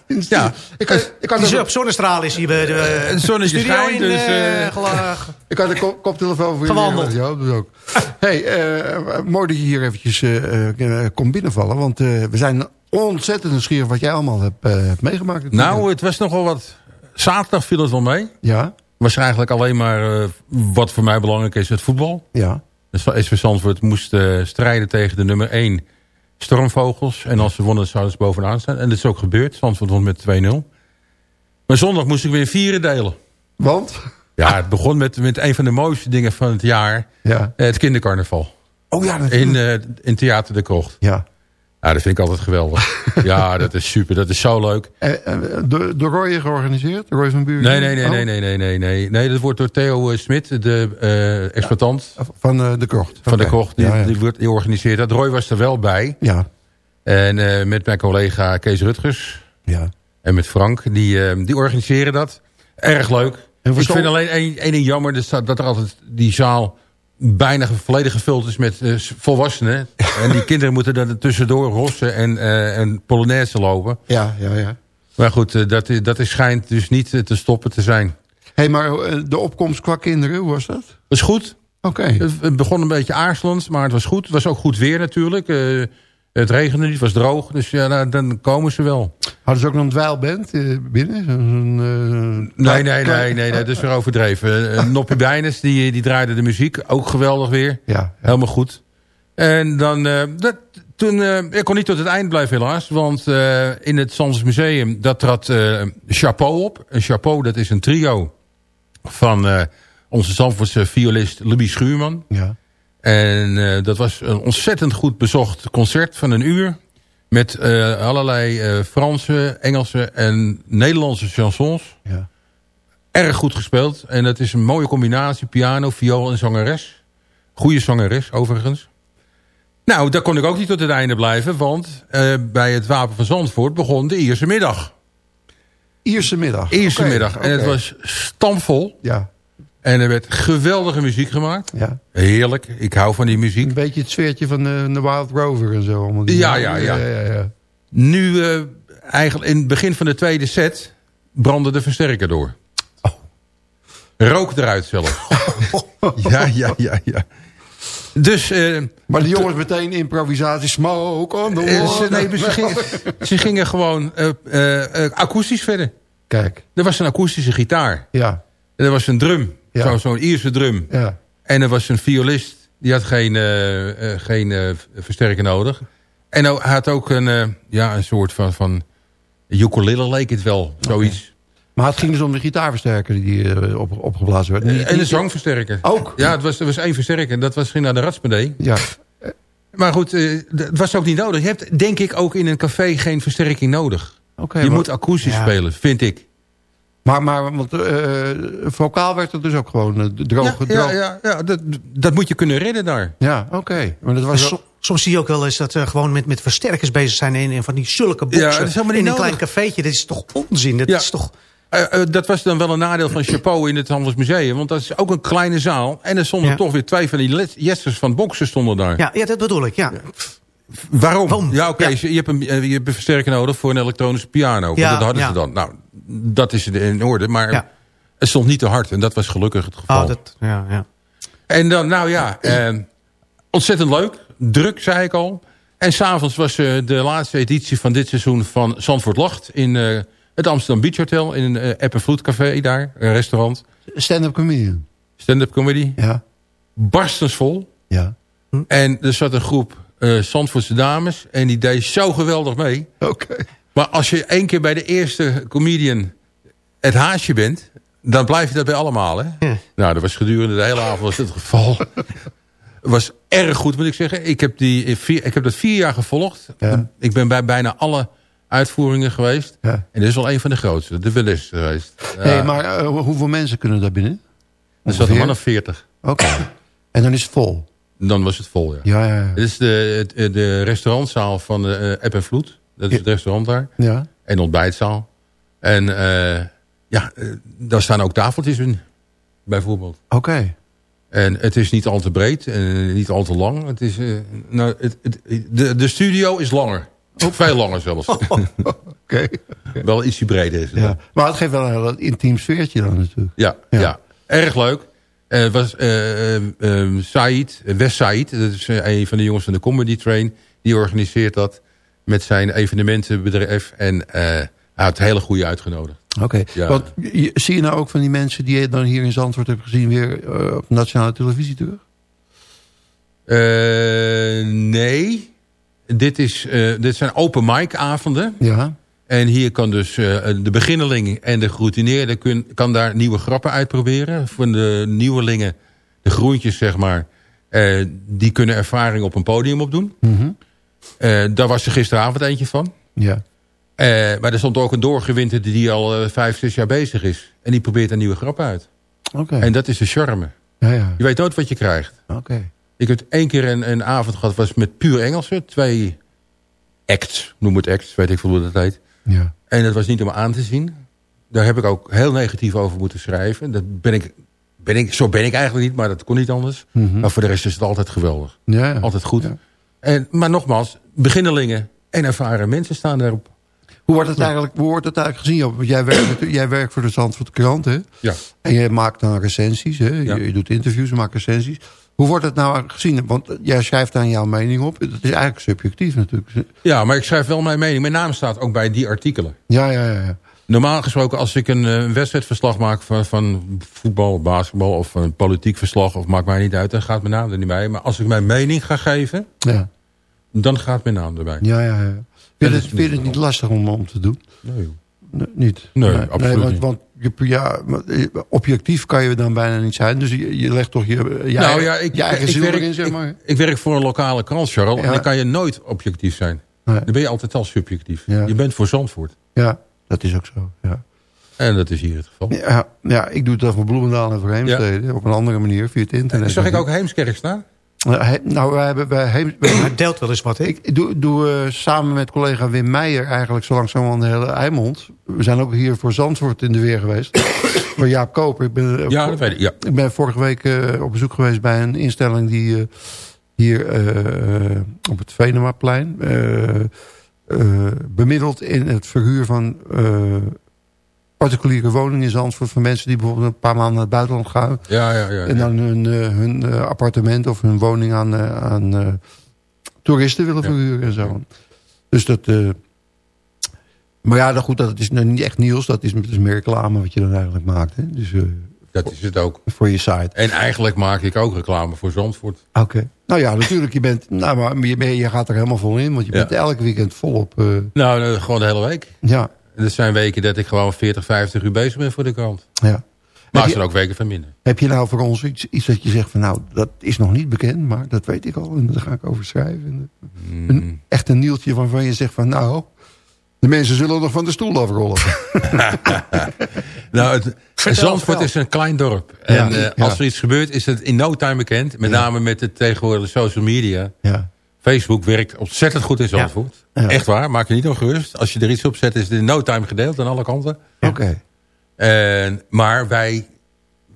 in de ja, ik had, ik een- op zonnestraal is hier bij de Eh, zonnetje studio schijnt, in, dus, eh, Ik had een kop, koptelefoon voor Gewandeld. jullie. Ja, dus ook. hey, eh, mooi dat je hier eventjes eh, eh, komt binnenvallen. Want eh, we zijn ontzettend nieuwsgierig wat jij allemaal hebt, eh, hebt meegemaakt. Nou, het was nogal wat... Zaterdag viel het wel mee. Ja, Was eigenlijk alleen maar... eh, wat voor mij belangrijk is, het voetbal. ja. Dus SV Zandvoort moest eh, strijden tegen de nummer 1 Stormvogels. En als ze wonnen zouden ze bovenaan staan. En dat is ook gebeurd. Zandvoort won met 2-0. Maar zondag moest ik weer vieren delen. Want? Ja, het begon met, met een van de mooiste dingen van het jaar. Ja. Eh, het kindercarnaval. Oh ja, In, eh, in Theater de Krocht. Ja. Ja, dat vind ik altijd geweldig. ja, dat is super. Dat is zo leuk. Eh, eh, door, door Roy georganiseerd? Roy van Buren? Nee, nee, nee, Oh, nee, nee, nee, nee, nee. Nee, dat wordt door Theo eh, Smit, de eh, exploitant Van eh, de krocht. van de Oké. krocht. Die, Ja, ja. die, wordt, die organiseert dat. Roy was er wel bij. Ja. En eh, met mijn collega Kees Rutgers. Ja. En met Frank. Die, die organiseren dat. Erg leuk. Ik vind alleen één ding jammer. Dat er altijd die zaal bijna volledig gevuld is met eh, volwassenen. en die kinderen moeten er tussendoor rossen en, en polonaise lopen. Ja, ja, ja. Maar goed, eh, dat, dat is, schijnt dus niet te stoppen te zijn. Hé, hey, maar de opkomst qua kinderen, hoe was dat? Dat is goed. Oké. Het, het begon een beetje aarzelend, maar het was goed. Het was ook goed weer natuurlijk. Het regende niet, het was droog. Dus ja, nou, dan komen ze wel. Hadden ze ook nog een dweilband eh, binnen? Eh, Nee, nee, nee, nee, dat is weer overdreven. Eh, Noppie Bijnes, die, die draaide de muziek. Ook geweldig weer. Ja. Helemaal goed. En dan, dat, toen, ik kon niet tot het eind blijven helaas. Want in het Zanders Museum, dat trad Chapeau op. Een Chapeau, dat is een trio van onze Zandvoortse violist Louis Schuurman. Ja. En eh, dat was een ontzettend goed bezocht concert van een uur. Met eh, allerlei eh, Franse, Engelse en Nederlandse chansons. Ja. Erg goed gespeeld. En dat is een mooie combinatie. Piano, viool en zangeres. Goede zangeres, overigens. Nou, daar kon ik ook niet tot het einde blijven. Want bij het Wapen van Zandvoort begon de Ierse middag. Ierse middag. Eerste Oké, middag. En het was stampvol. Ja. En er werd geweldige muziek gemaakt. Ja. Heerlijk. Ik hou van die muziek. Een beetje het sfeertje van de, de Wild Rover en zo. allemaal die- Ja, ja, ja. ja, ja. Nu, eh, eigenlijk in het begin van de tweede set, brandde de versterker door. Rook eruit zelfs. ja, ja, ja, ja. Dus... eh, Maar de jongens meteen improvisatie. Smoke on the eh, water. nee, ze, gingen, ze gingen gewoon eh, eh, eh, akoestisch verder. Kijk. Er was een akoestische gitaar. Ja. En er was een drum. Zo- Zo'n Ierse drum. Ja. En er was een violist. Die had geen, eh, eh, geen eh, versterker nodig. En hij had ook een, ja, een soort van, van ukulele leek het wel. Zoiets. Maar het ging dus om de gitaarversterker die eh, op, opgeblazen werd. En niet- zangversterker. Ook? Ja, het was, er was één versterker. Dat was, ging naar de Ratsmedee. Ja. Maar goed, het was ook niet nodig. Je hebt denk ik ook in een café geen versterking nodig. Je maar- moet akoestisch Ja. spelen, vind ik. Maar, maar want, eh, vocaal werd het dus ook gewoon eh, droog. Ja, droog. ja, ja, ja dat, dat moet je kunnen redden daar. Ja, oké. Maar dat was so- soms zie je ook wel eens dat ze gewoon met, met versterkers bezig zijn... in, in van die zulke boxen. Ja, dat is helemaal niet in een nodig. klein cafeetje. Dat is toch onzin? Dat Ja. is toch... Eh, eh, dat was dan wel een nadeel van Chapeau in het Handelsmuseum. Want dat is ook een kleine zaal. En er stonden Ja. toch weer twee van die jessers van boksen stonden daar. Ja, ja, dat bedoel ik, ja. Waarom? Waarom? Ja, oké, Ja. je, hebt een, eh, je hebt een versterker nodig voor een elektronische piano. Ja, dat hadden ze dan. Nou, dat is in orde. Maar het stond niet te hard. En dat was gelukkig het geval. Oh, dat, ja, ja. En dan, nou ja, eh, ontzettend leuk. Druk, zei ik al. En s'avonds was eh, de laatste editie van dit seizoen van Zandvoort Lacht... in eh, het Amsterdam Beach Hotel, in een uh, App daar, een restaurant. Stand-up comedian. Stand-up comedy. Ja. Barstensvol. Ja. En er zat een groep eh Zandvoortse dames en die deed zo geweldig mee. Oké. Maar als je één keer bij de eerste comedian het haasje bent... dan blijf je dat bij allemaal, hè? Nou, dat was gedurende de hele avond was het geval. was erg goed, moet ik zeggen. Ik heb, die, vier, ik heb dat vier jaar gevolgd. Ja. Ik ben bij bijna alle uitvoeringen geweest. Ja. En dit is wel een van de grootste. De Willis geweest. Hey, Ja, maar eh, hoeveel mensen kunnen daar binnen? er zat een man of veertig. Oké. En dan is het vol. Dan was het vol, ja. Ja, ja, ja. Dit is de, het- de restaurantzaal van de eh, App en Vloed. Dat is het restaurant daar. Ja. En ontbijtzaal. En eh, ja, eh, daar staan ook tafeltjes in. Bijvoorbeeld. Oké. En het is niet al te breed en niet al te lang. Het is, eh, nou, het, het, de, de studio is langer. Veel langer zelfs. Oké. Wel ietsje breder is het. Ja. Maar het geeft wel een heel intiem sfeertje dan natuurlijk. Ja, Ja. ja. erg leuk. Het was eh, eh, eh, Said, West Said, dat is een van de jongens van de Comedy Train. Die organiseert dat met zijn evenementenbedrijf. En hij had hele goede uitgenodigd. Oké. Ja. Want zie je nou ook van die mensen die je dan hier in Zandvoort hebt gezien... weer op nationale televisie terug? Nee. Dit, is, dit zijn open mic avonden. Ja. En hier kan dus eh, de beginneling en de geroutineerde... Kun, kan daar nieuwe grappen uitproberen. Voor de nieuwelingen, de groentjes zeg maar... eh, die kunnen ervaring op een podium opdoen. Eh, daar was er gisteravond eentje van. Ja. Maar er stond ook een doorgewinterde die al vijf, zes jaar bezig is. En die probeert een nieuwe grap uit. Oké. En dat is de charme. Ja, ja. Je weet nooit wat je krijgt. Oké. Ik heb één keer een, een avond gehad, was met puur Engelse. Twee acts, noem het acts, weet ik veel hoe dat heet. Ja. En dat was niet om aan te zien. Daar heb ik ook heel negatief over moeten schrijven. Dat ben ik, ben ik, zo ben ik eigenlijk niet, maar dat kon niet anders. Mhm. Maar voor de rest is het altijd geweldig. Ja, ja. Altijd goed. En, maar nogmaals, beginnelingen en ervaren mensen staan daarop. Hoe wordt het eigenlijk, hoe wordt het eigenlijk gezien? Want jij werkt, jij werkt voor de Zandvoort Krant, hè? Ja. En je maakt dan recensies, hè? Je, je doet interviews, je maakt recensies. Hoe wordt het nou gezien? Want jij schrijft daar jouw mening op. Dat is eigenlijk subjectief natuurlijk. Ja, maar ik schrijf wel mijn mening. Mijn naam staat ook bij die artikelen. Ja, ja, ja. ja. Normaal gesproken, als ik een eh, wedstrijdverslag maak van, van voetbal, basketbal of een politiek verslag, of maakt mij niet uit, dan gaat mijn naam er niet bij. Maar als ik mijn mening ga geven, Ja, dan gaat mijn naam erbij. ja, ja. ja. Vind, je het, niet lastig om, om te doen? Nee, joh. Nee, niet? Nee, absoluut want, niet. Want ja, eh, objectief kan je dan bijna niet zijn. Dus je, je legt toch je, je, nou ja, ik, je eigen ik, ziel werk, erin, zeg maar. ik, werk voor een lokale krant, Charles. Ja. En dan kan je nooit objectief zijn. Nee. Dan ben je altijd al subjectief. Ja. Je bent voor Zandvoort. Ja, dat is ook zo. Ja. En dat is hier het geval. Ja, ja, ik doe het voor Bloemendaal en voor Heemstede. Op een andere manier, via het internet. Zag ik ook Heemskerk staan? Eh, he- Nou, wij hebben wij- Hij deelt wel eens wat, hè? Ik doe, doe eh, samen met collega Wim Meijer eigenlijk zo langzamerhand de hele Eimond. We zijn ook hier voor Zandvoort in de weer geweest. voor Jaap Koper. Ik ben, eh, Ja, voor- dat weet ik. Ja. ik ben vorige week op bezoek geweest bij een instelling die hier op het Venemaplein bemiddelt in het verhuur van particuliere woningen in Zandvoort van mensen die bijvoorbeeld een paar maanden naar het buitenland gaan. Ja, ja, ja. En dan hun, eh, hun eh, appartement of hun woning aan, eh, aan toeristen willen verhuren en zo. Dus dat... maar ja, dan goed, dat is nou niet echt nieuws. Dat is, dat is meer reclame wat je dan eigenlijk maakt. Hè? Dus Dat is het ook. voor je site. En eigenlijk maak ik ook reclame voor Zandvoort. Oké. Nou ja, natuurlijk. Je, bent, nou, maar je, je gaat er helemaal vol in. Want je bent elk weekend volop. eh Nou, gewoon de hele week. ja, Er zijn weken dat ik gewoon 40, 50 uur bezig ben voor de krant. ja. Maar er zijn ook weken van minder. heb je nou voor ons iets, iets dat je zegt van nou, dat is nog niet bekend, maar dat weet ik al en daar ga ik over schrijven. En, Mm. Een, echt een nieltje waarvan je zegt van nou, de mensen zullen nog van de stoel afrollen. Nou, het, Zandvoort is een klein dorp. En Ja, eh, ja. als er iets gebeurt, is het in no time bekend. Met Ja. name met de tegenwoordige social media. ja. Facebook werkt ontzettend goed in Zandvoort. Ja. Echt waar, maak je niet ongerust. Als je er iets op zet, is het in no time gedeeld aan alle kanten. Oké. En, maar wij,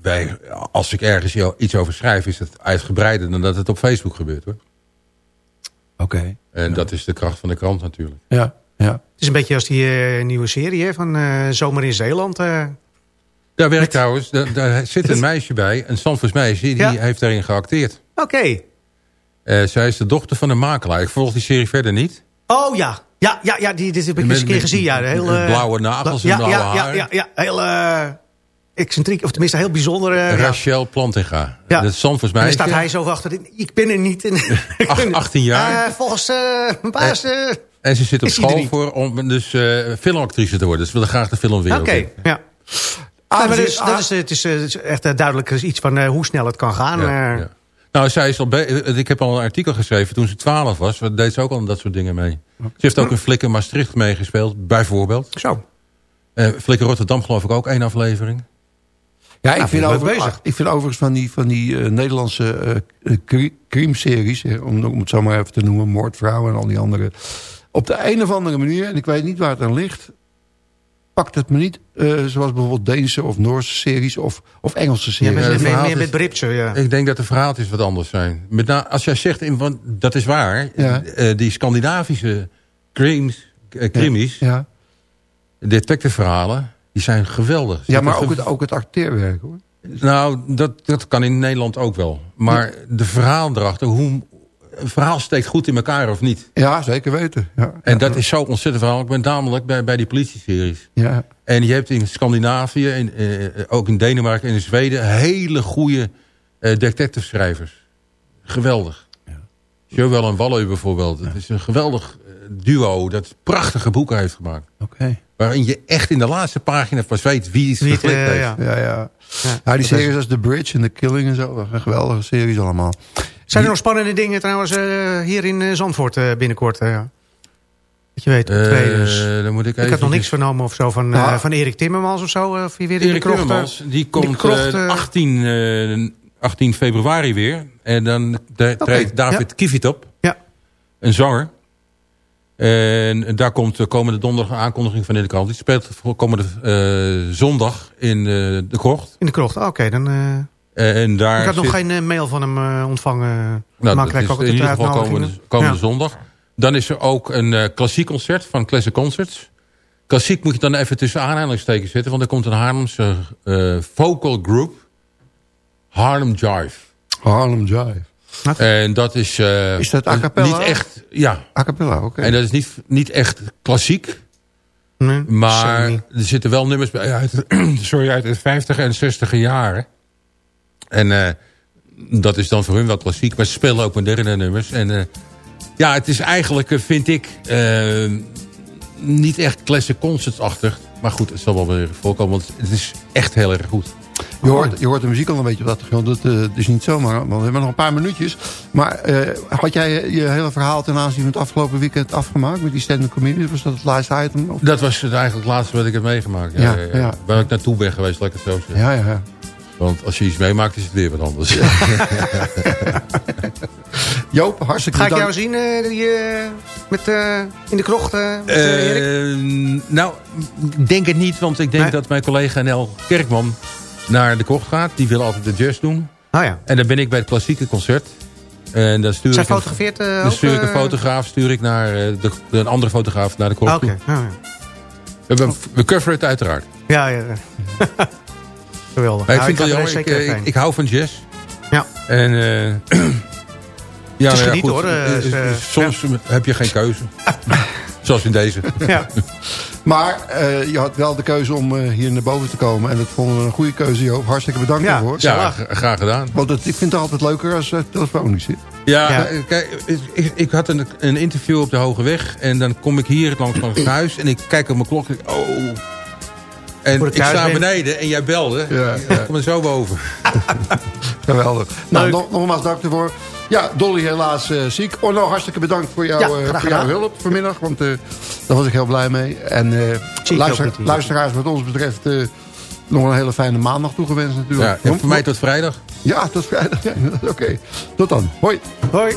wij, als ik ergens iets over schrijf, is het uitgebreider dan dat het op Facebook gebeurt. hoor. Oké. En dat is de kracht van de krant natuurlijk. Ja, ja. Het is een beetje als die eh, nieuwe serie hè, van eh, Zomer in Zeeland. eh. Daar werkt trouwens, daar, daar zit een meisje bij, een Zandvoors meisje, die Ja. heeft daarin geacteerd. Oké. Eh, zij is de dochter van een makelaar. Ik volg die serie verder niet. Oh ja. Ja, ja, ja die, dit heb ik Met- eens een keer met- gezien. Ja, met hele, blauwe nagels en ja, blauwe ja, ja, haar. ja, ja, heel eh, excentriek, of tenminste heel bijzonder. eh, ja. Rachel Plantinga. Ja. Dat Zandvoors En dan meisje. staat hij zo achter. Ik ben er niet. En- Ach- 18 jaar. Eh, volgens eh, mijn baas. eh, En ze zit op Is er school voor om dus eh, filmactrice te worden. Dus ze willen graag de filmwereld Oké, in. ja. Ah, maar dus- dus, dat is, het, is, eh, is echt eh, duidelijk iets van eh, hoe snel het kan gaan. Ja, eh. ja. Nou, zij is al be- ik heb al een artikel geschreven toen ze 12 was. Daar deed ze ook al dat soort dingen mee. Ze heeft ook een Flikker Maastricht meegespeeld, bijvoorbeeld. Zo. Eh Flikker Rotterdam geloof ik ook één aflevering. Ja, ik, Nou, vind ben je over, bezig. ik vind overigens van die, van die eh, Nederlandse eh, cri- crime-series, eh, om, om het zo maar even te noemen, Moordvrouw en al die andere. Op de een of andere manier, en ik weet niet waar het aan ligt, pakt het me niet, eh, zoals bijvoorbeeld Deense of Noorse series of, of Engelse Ja, series. verhaal meer is- met Bripsen, ja. Ik denk dat de verhaaltjes wat anders zijn. Met na, als jij zegt, in, want dat is waar, Ja. eh, die Scandinavische crimes, eh, crimies, Ja, detectiveverhalen, die zijn geweldig. ja maar ook het, ook het acteerwerk hoor. Nou, dat, dat kan in Nederland ook wel. Maar de verhaal erachter, hoe, een verhaal steekt goed in elkaar of niet. Ja, zeker weten. Ja, En dat is zo ontzettend verhaal. Ik ben namelijk bij, bij die politie-series. ja, En je hebt in Scandinavië, in, eh, ook in Denemarken en in Zweden... hele goede eh detective schrijvers. Geweldig. Joël en Walleu bijvoorbeeld. Het is een geweldig eh, duo dat prachtige boeken heeft gemaakt. Oké. Waarin je echt in de laatste pagina pas weet wie geflikt eh, heeft. ja. Ja, ja. ja, die series als The Bridge en The Killing en zo. Een geweldige series allemaal. Zijn er nog spannende dingen trouwens eh, hier in eh, Zandvoort eh, binnenkort? Dat je weet. Eh, dan moet ik Ik had nog niks vernomen of zo van, Nou. van Erik Timmermans of zo. Of je weer in Erik de Timmermans, die komt de krocht, eh, eh, 18, eh, 18 februari weer. En dan treedt David ja. Kiviet op. Ja. Een zanger. En daar komt de komende donderdag een aankondiging van in de krant. Die speelt komende zondag in de krocht. In de krocht, oké. dan, En daar ik had nog zit- geen eh, mail van hem eh, ontvangen. Nou, maar dat is ook in ieder geval uitnodiging. komende, komende Ja. zondag. Dan is er ook een eh, klassiek concert van Classic Concerts. Klassiek moet je dan even tussen aanhalingstekens zetten. Want er komt een Haarlemse eh, vocal group. Harlem Jive. Harlem Jive. En dat is... eh, Is dat a cappella? Niet echt, ja. A cappella, oké. En dat is niet, niet echt klassiek. Nee, Maar er zitten wel nummers bij uit, sorry, uit de 50 en 60 jaren. En eh, dat is dan voor hun wel klassiek. Maar ze spelen ook moderne nummers. En eh, ja, het is eigenlijk, eh, vind ik, niet echt classic concerts-achtig. Maar goed, het zal wel weer voorkomen. Want het is echt heel erg goed. Je hoort, je hoort de muziek al een beetje op dat is niet zomaar, want we hebben nog een paar minuutjes. Maar had jij je hele verhaal ten aanzien van het afgelopen weekend afgemaakt... met die stand-up? Was dat het laatste item? Of? Dat was het eigenlijk het laatste wat ik heb meegemaakt. Ja, Ja, ja, ja. ja. Waar ik naartoe ben geweest, laat ik het zo zeggen. Ja, ja, ja. Want als je iets meemaakt, is het weer wat anders. Joop, hartstikke Ga ik jou zien eh, die, eh, met, eh, in de krocht nou, ik denk het niet, want ik denk Nee? dat mijn collega Nel Kerkman naar de kocht gaat. Die wil altijd de jazz doen. Ah ja. En dan ben ik bij het klassieke concert. En dan stuur Zij ik een- fotografeert eh, dan ook? stuur ik een fotograaf stuur ik naar eh, de, een andere fotograaf naar de kocht ah, Oké, toe. ja, ja. We, we coveren het uiteraard. ja, ja. Geweldig. Ik vind het wel er jammer. Ik, zeker eh, fijn. ik, ik hou van jazz. Ja. En eh, ja, Het is ja, genieten, goed, hoor, soms heb je geen keuze. Zoals in deze. Ja. Maar eh, je had wel de keuze om eh, hier naar boven te komen. En dat vonden we een goede keuze, Joop. Hartstikke bedankt Ja, daarvoor. Ja, gra- graag gedaan. Want het, ik vind het altijd leuker als uh, telefonisch. hè? Ja, Ja. kijk, ik, ik had een, een interview op de Hoge Weg. En dan kom ik hier langs van het huis. En ik kijk op mijn klok. En ik, oh. En ik sta beneden en jij belde. Ja, Ik kom er zo boven. Geweldig. Nou, nog, nogmaals dank ervoor. Ja, Dolly helaas eh, ziek. Orno, hartstikke bedankt voor, jou, Ja, eh, voor jouw hulp vanmiddag. Want eh, daar was ik heel blij mee. En eh, luister, luisteraars wat ons betreft... eh, nog een hele fijne maandag toegewenst natuurlijk. Ja, en voor mij tot vrijdag. Ja, tot vrijdag. Ja, Oké, tot dan. Hoi. Hoi.